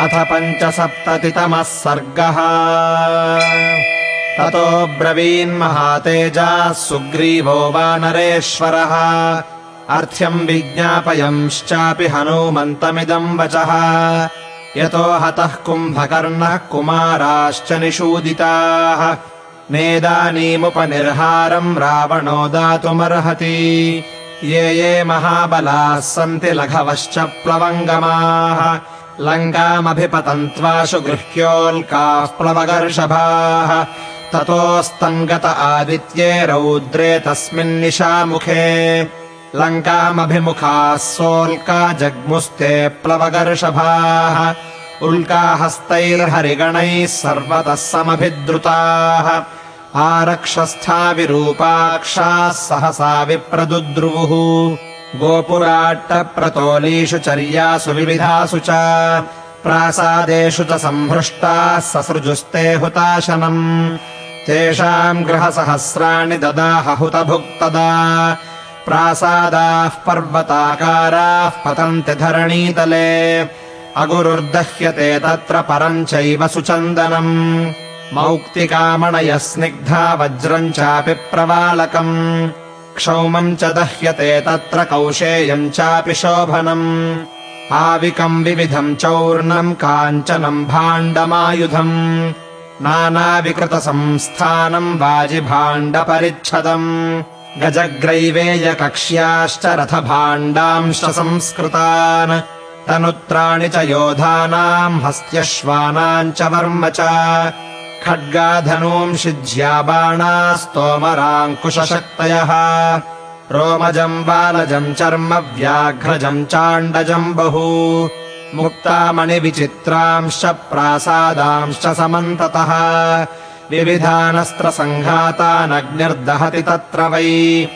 अथ पञ्चसप्ततितमः सर्गः। ततो ब्रवीन्महातेजाः सुग्रीवो वानरेश्वरः अर्ध्यम् विज्ञापयंश्चापि हनूमन्तमिदम् वचः। यतो हतः कुम्भकर्णः कुमाराश्च निषूदिताः। नेदानीमुपनिर्हारम् रावणो दातुमर्हति। ये ये महाबलाः सन्ति लघवश्च प्लवङ्गमाः लङ्कामभिपतन्त्वाशु गृह्योल्काः प्लवगर्षभाः। ततोस्तम् गत आदित्ये रौद्रे तस्मिन्निशामुखे। लङ्कामभिमुखाः सोल्का जग्मुस्ते प्लवगर्षभाः। उल्काहस्तैर्हरिगणैः सर्वतः समभिद्रुताः। आरक्षस्था विरूपाक्षाः सहसा विप्रदुद्रुवुः गोपुराट्टप्रतोलीषु चर्यासु विविधासु च प्रासादेषु च सम्भृष्टाः ससृजुस्ते हुताशनम्। तेषाम् गृहसहस्राणि ददाहहुतभुक्तदा प्रासादाः पर्वताकाराः पतन्ति धरणीतले। अगुरुर्दह्यते तत्र परम् चैव सुचन्दनम्। मौक्तिकामणयः स्निग्धा वज्रम् चापि प्रवालकम् क्षौमम् च दह्यते तत्र कौशेयम् चापि शोभनम्। आविकम् विविधम् चौर्णम् काञ्चनम् भाण्डमायुधम्। नानाविकृतसंस्थानम् वाजिभाण्डपरिच्छदम्। गजग्रैवेयकक्ष्याश्च रथभाण्डांश्च संस्कृतान्। तनुत्राणि च योधानाम् हस्त्यश्वानाम् च वर्म च खड्गाधनूंषि ज्याबाणास्तोमराङ्कुशशक्तयः रोमजम् बालजम् चर्म व्याघ्रजम् चाण्डजम् बहु। मुक्तामणिविचित्रांश्च प्रासादांश्च समन्ततः। विविधानस्त्रसङ्घातानग्निर्दहति तत्र वै।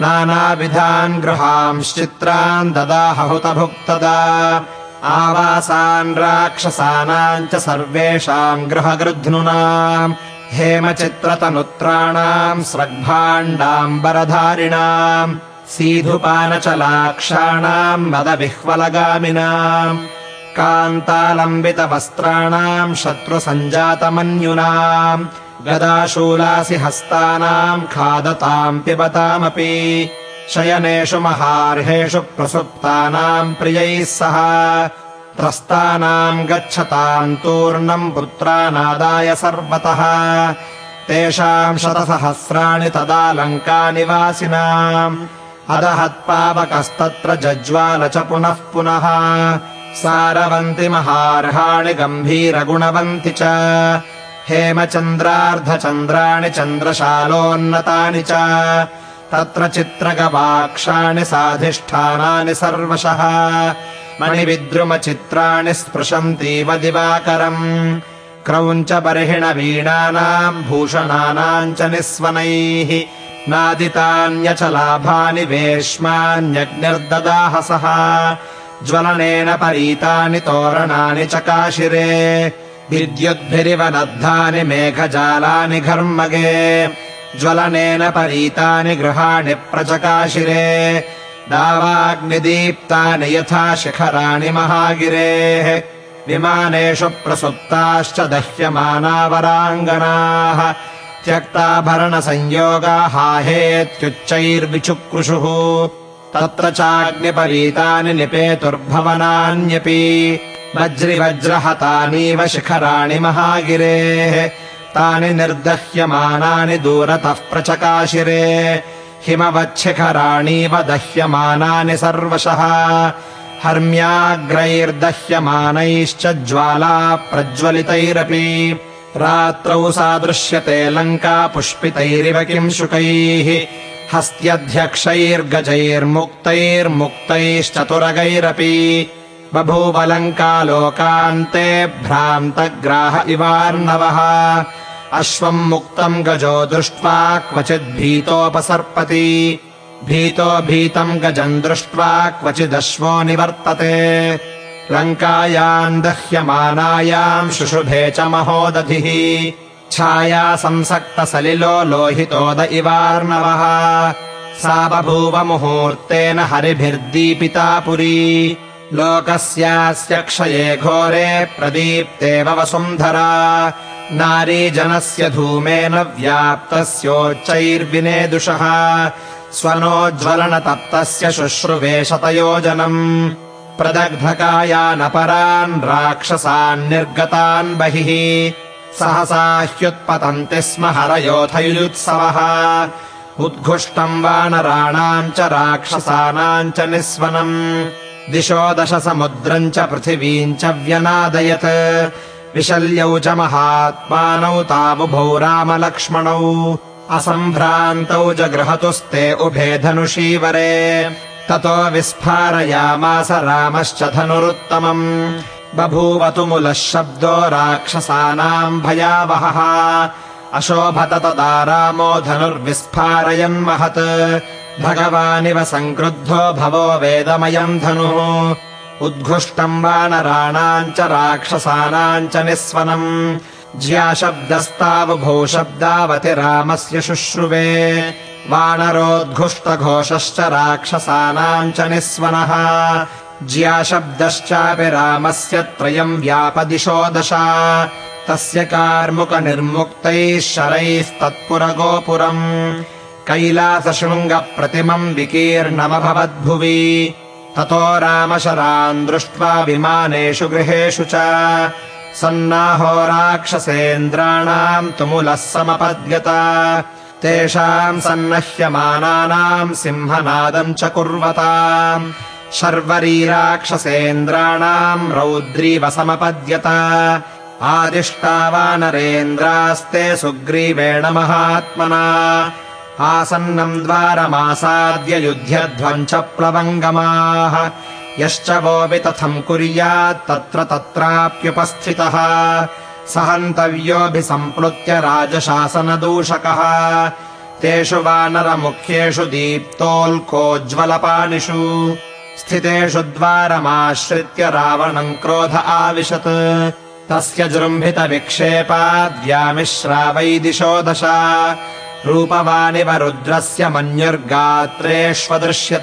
नानाविधान् गृहांश्चित्रान् ददाहहुतभुक्तदा आवासान् राक्षसानाम् च सर्वेषाम् गृहगृध्नुनाम् हेमचित्रतनुत्राणाम् स्रग्भाण्डाम्बरधारिणाम् सीधुपानचलाक्षाणाम् मदविह्वलगामिनाम् कान्तालम्बितवस्त्राणाम् शत्रुसञ्जातमन्युनाम् गदाशूलासि हस्तानाम् खादताम् पिबतामपि शयनेषु महार्हेषु प्रसुप्तानाम् प्रियैः सह। त्रस्तानाम् गच्छताम् तूर्णम् पुत्रानादाय सर्वतः। तेषाम् शतसहस्राणि तदा लङ्कानिवासिनाम् अदहत्पावकस्तत्र जज्वाल च पुनः पुनः। सारवन्ति महार्हाणि गम्भीरगुणवन्ति च। हेमचन्द्रार्धचन्द्राणि चन्द्रशालोन्नतानि च तत्र चित्रगवाक्षाणि साधिष्ठानानि सर्वशः। मणिविद्रुमचित्राणि स्पृशन्तीव दिवाकरम्। क्रौञ्चबर्हिणवीणानाम् भूषणानाम् च निःस्वनैः। नादितान्यचलाभानि वेश्मान्यग्निर्ददाहसः ज्वलनेन परीतानि तोरणानि चकाशिरे विद्युद्भिरिव नद्धानि मेघजालानि घर्मगे ज्वलनेन परीतानि गृहाणि प्रचकाशिरे दावाग्निदीप्तानि यथा शिखराणि महागिरेः विमानेषु प्रसुप्ताश्च दह्यमानावराङ्गनाः त्यक्ताभरणसंयोगाहाहेत्युच्चैर्विचुक्रुषुः तत्र चाग्निपरीतानि निपेतुर्भवनान्यपि वज्रिवज्रहतानीव शिखराणि महागिरेः तानि निर्दह्यमानानि दूरतः प्रचकाशिरे। हिमवच्छिखराणीव दह्यमानानि सर्वशः। हर्म्याग्रैर्दह्यमानैश्च ज्वाला प्रज्वलितैरपि। रात्रौ सा दृश्यते लङ्का पुष्पितैरिव किम् शुकैः। हस्त्यध्यक्षैर्गजैर्मुक्तैर्मुक्तैश्चतुरगैरपि। बभूवलङ्कालोकान्ते भ्रान्तग्राह इवार्णवः अश्वम् मुक्तम् गजो दृष्ट्वा क्वचिद्भीतोपसर्पति भीतो भीतम् गजम् दृष्ट्वा क्वचिदश्वो निवर्तते। लङ्कायाम् दह्यमानायाम् शुशुभे च महोदधिः। छाया संसक्तसलिलो लोहितोद इवार्णवः। सा बभूव मुहूर्तेन हरिभिर्दीपिता पुरी। लोकस्यास्य क्षये घोरे प्रदीप्तेव वसुन्धरा नारीजनस्य धूमेन व्याप्तस्योच्चैर्विनेदुषः। स्वनोज्ज्वलनतप्तस्य शुश्रुवेशतयोजनम् प्रदग्धकायानपरान् राक्षसान् निर्गतान् बहिः। सहसा ह्युत्पतन्ति स्म हरयोथयुत्सवः उद्घुष्टम् वानराणाम् च राक्षसानाम् च निःस्वनम्। दिशो दश समुद्रम् च पृथिवीम् च व्यनादयत् विशल्यौ च महात्मानौ ताबुभौ रामलक्ष्मणौ। असम्भ्रान्तौ जगृहतुस्ते उभे धनुषीवरे। ततो विस्फारयामास रामश्च धनुरुत्तमम्। बभूवतु शब्दो राक्षसानाम् भयावहः। अशोभत तदा रामो धनुर्विस्फारयन् महत्। भगवानिव सङ्क्रुद्धो भवो वेदमयम् धनुः उद्घुष्टम् वानराणाम् च राक्षसानाम् च निःस्वनम्। ज्याशब्दस्तावुभौ शब्दावति रामस्य शुश्रुवे। वानरोद्घुष्टघोषश्च राक्षसानाम् च निःस्वनः। ज्याशब्दश्चापि रामस्य त्रयम् व्यापदिशो दशा। तस्य कार्मुकनिर्मुक्तैः शरैस्तत्पुरगोपुरम् कैलासशृङ्गप्रतिमम् विकीर्णमभवद्भुवि ततो रामशरान् दृष्ट्वा विमानेषु गृहेषु च सन्नाहो राक्षसेन्द्राणाम् तुमुलः समपद्यत। तेषाम् सन्नह्यमानानाम् सिंहनादम् च कुर्वता। शर्वरी राक्षसेन्द्राणाम् रौद्रीवसमपद्यत आदिष्टा वानरेन्द्रास्ते सुग्रीवेण महात्मना आसन्नम् द्वारमासाद्य युध्यध्वम् च प्लवङ्गमाः। यश्च वोऽपि तथम् कुर्यात् तत्र तत्राप्युपस्थितः। सहन्तव्योऽभिसम्प्लुत्य राजशासनदूषकः। तेषु वानरमुख्येषु दीप्तोल्कोज्ज्वलपाणिषु स्थितेषु द्वारमाश्रित्य रावणम् क्रोध आविशत्। तस्य जृम्भितविक्षेपाद्यामिश्रावैदिशो दश रूपवानिव रुद्रस्य मन्युर्गात्रेष्वदृश्यत।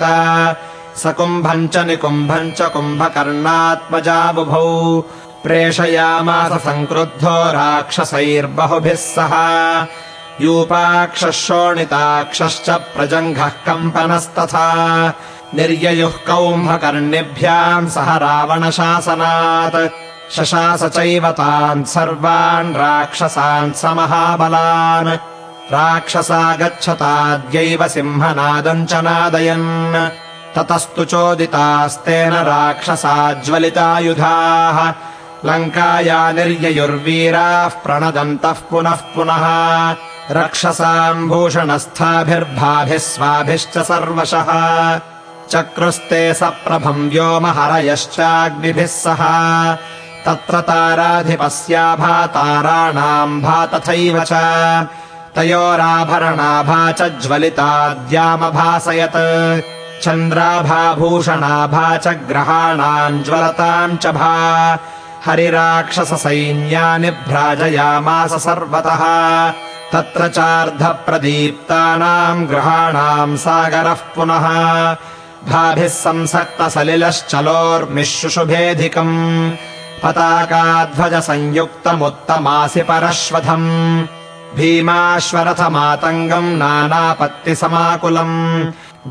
सकुम्भम् च निकुम्भम् च कुम्भकर्णात्मजाबुभौ प्रेषयामास सङ्क्रुद्धो राक्षसैर्बहुभिः सह। यूपाक्षः शोणिताक्षश्च प्रजङ्घः कम्पनस्तथा। निर्ययुः कौम्भकर्णिभ्याम् सह रावणशासनात्। शशास चैव तान् सर्वान् राक्षसान् समहाबलान् राक्षसा गच्छताद्यैव सिंहनादम् च नादयन्। ततस्तु चोदितास्तेन राक्षसा ज्वलितायुधाः लङ्काया निर्ययुर्वीराः प्रणदन्तः पुनः पुनः। रक्षसाम् भूषणस्थाभिर्भाभिः स्वाभिश्च सर्वशः। चक्रुस्ते सप्रभम् व्योमहरयश्चाग्निभिः सह। तत्र ताराधिपस्याभा ताराणाम् भा तथैव च तयोराभरणाभा च ज्वलिताद्यामभासयत् चन्द्राभाभूषणाभा च ग्रहाणाम् ज्वलताम् च भा हरिराक्षससैन्यानि भ्राजयामास सर्वतः। तत्र चार्धप्रदीप्तानाम् ग्रहाणाम् सागरः पुनः। भाभिः संसक्तसलिलश्चलोर्मिशुशुभेधिकम् पताकाध्वजसंयुक्तमुत्तमासि परश्वथम् भीमाश्वरथमातङ्गम् नानापत्तिसमाकुलम्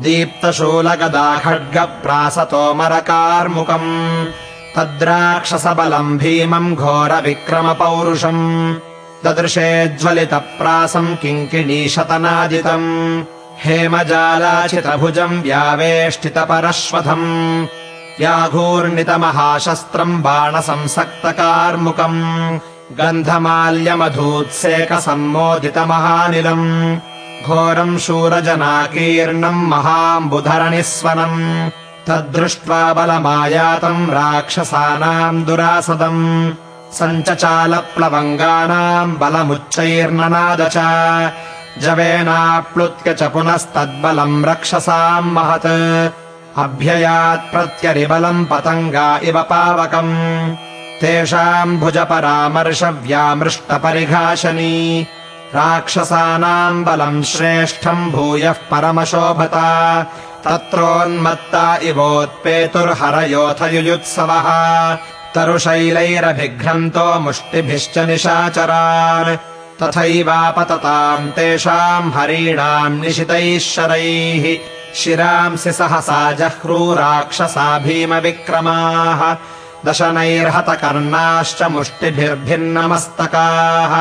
दीप्तशूलगदाखड्गप्रासतोमरकार्मुकम् तद्राक्षसबलम् भीमम् घोरविक्रमपौरुषम् ददृशे ज्वलितप्रासम् किङ्किणीशतनादितम् हेमजालाचितभुजम् व्यावेष्टितपरश्वथम् व्याघूर्णितमहाशस्त्रम् बाणसंसक्तकार्मुकम् गन्धमाल्यमधूत्सेकसम्मोदितमहानिलम्। घोरम् शूरजनाकीर्णम् महाम्बुधरनिःस्वनम् तद्दृष्ट्वा बलमायातम् राक्षसानाम् दुरासदम्। सञ्चचालप्लवङ्गानाम् बलमुच्चैर्ननाद च। जवेनाप्लुत्य च पुनस्तद्बलम् रक्षसाम् महत्। अभ्ययात् प्रत्यरिबलम् पतङ्गा इव पावकम् तेषाम् भुजपरामर्शव्यामृष्टपरिघाशनी राक्षसानाम् बलम् श्रेष्ठम् भूयः परमशोभता। तत्रोन्मत्ता इवोत्पेतुर्हरयोऽथ युयुत्सवः। तरुशैलैरभिघ्नन्तो मुष्टिभिश्च निशाचरान्। तथैवापतताम् तेषाम् हरीणाम् निशितैः शरैः शिरांसि सहसा जह्रूराक्षसा भीमविक्रमाः दशनैर्हतकर्णाश्च मुष्टिभिर्भिन्नमस्तकाः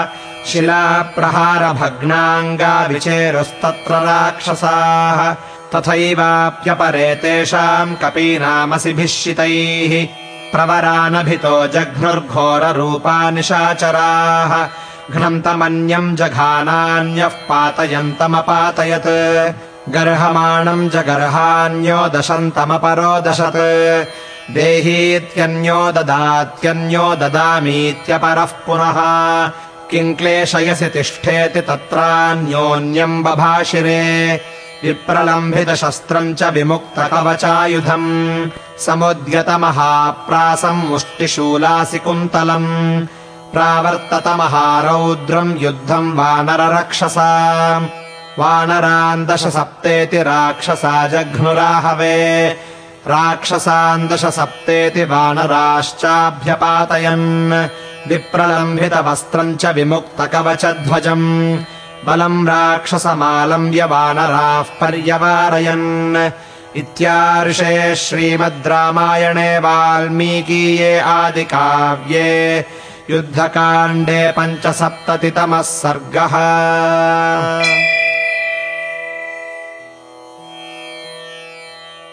शिलाप्रहारभग्नाङ्गा विचेरुस्तत्र राक्षसाः। तथैवाप्यपरे तेषाम् कपीनामसि भिषितैः प्रवरानभितो जघ्नुर्घोररूपा निशाचराः घ्नन्तमन्यम् जघानान्यः पातयन्तमपातयत्। गर्हमाणम् जगर्हान्यो दशन्तमपरो दशत् देहीत्यन्यो ददात्यन्यो ददामीत्यपरः पुनः। किम् क्लेशयसि तिष्ठेति तत्रान्योन्यम् बभाषिरे। विप्रलम्भितशस्त्रम् च विमुक्तकवचायुधम् समुद्यतमहाप्रासम् मुष्टिशूलासि कुन्तलम्। प्रावर्ततमहारौद्रम् युद्धम् वानररक्षसा। वानरान् दश सप्तेति राक्षसा जघ्नुराहवे राक्षसान् दश सप्तेति वानराश्चाभ्यपातयन्। विप्रलम्भितवस्त्रम् च विमुक्तकवचध्वजम्। बलम् राक्षसमालम्ब्य वानराः पर्यवारयन्। इत्यार्षे श्रीमद् रामायणे वाल्मीकीये आदिकाव्ये युद्धकाण्डे पञ्चसप्ततितमः सर्गः